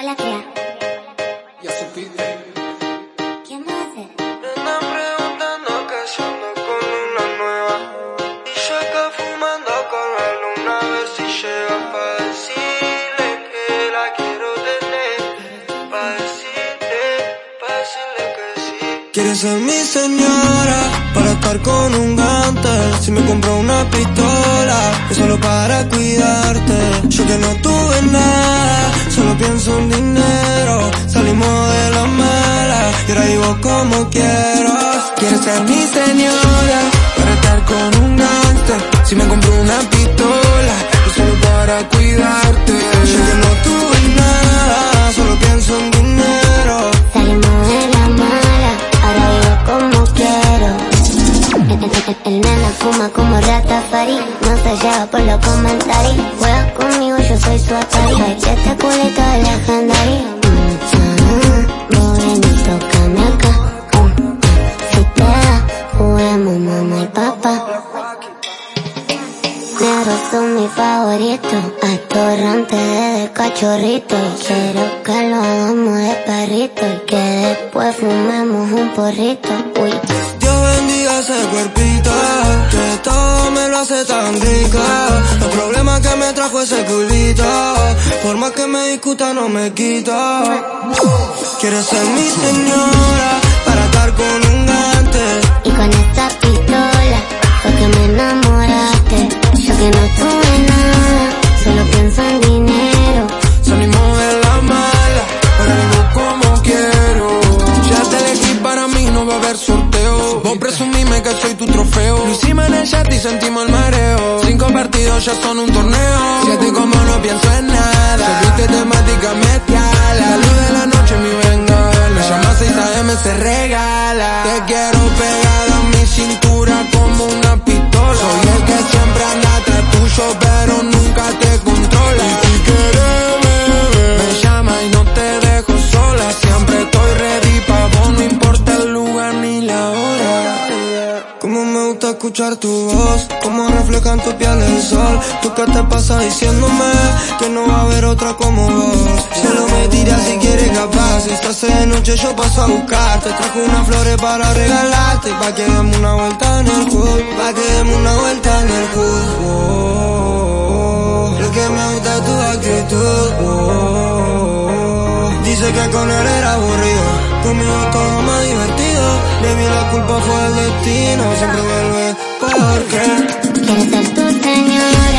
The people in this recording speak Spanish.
Hola, Crea. Ya supiste. ¿Quién más hace? Me están preguntando que ando con una nueva Y yo acá fumando con la luna a ver si llega pa' decirle que la quiero tener Pa' decirle, pa' decirle que sí Quieres ser mi señora para estar con un gante Si me compro una pistola es solo para cuidarte. Yo que no tuve nada, solo pienso en dinero. Salimos de la mala y ahora vivo como quiero. Quieres ser mi señora para estar con un gangster. Si me El, el- nena fuma como Ratafari, no se lleva por los comentarios. Juega conmigo, yo soy su Atari. Ay, que este culito es legendario. Mm, acá. Mm, Si te da, juguemos mamá y papá. Negros son mi favorito, atorrante desde cachorrito. Quiero que lo hagamos de perrito y que después fumemos un porrito. Uy, Dios bendiga ese cuerpito lo hace tan rica. Los problemas que me trajo ese culito. Por más que me discuta no me quita Quieres ser mi señora Para estar con un gante. Y con esta pistola fue que me enamoraste. Yo que no tuve nada, solo pienso en dinero. Salimos de la mala Ahora vivo como quiero. Ya te elegí para mí no va a haber sorteo. Vos presumime que soy tu trofeo Chat y sentimos el mareo. Cinco partidos ya son un torneo. Si a ti como no pienso en nada Serviste temática mezcla La luz de la noche mi bengala. Me llama 6 AM se regala. Te quiero pegada a mi cintura como una pistola. Soy el que siempre anda atrás tuyo escuchar tu voz, como refleja en tu piel el sol. Tú qué te pasa diciéndome que no va a haber otra como vos. Solo me tiras si quieres capaz, estás de noche yo paso a buscarte. Trajo unas flores para regalarte, pa' que demos una vuelta en el hood Pa' que demos una vuelta Dice que con él era aburrido. Conmigo todo más divertido. Baby la culpa fue el destino. Siempre vuelve porque Quiero ser tu señora,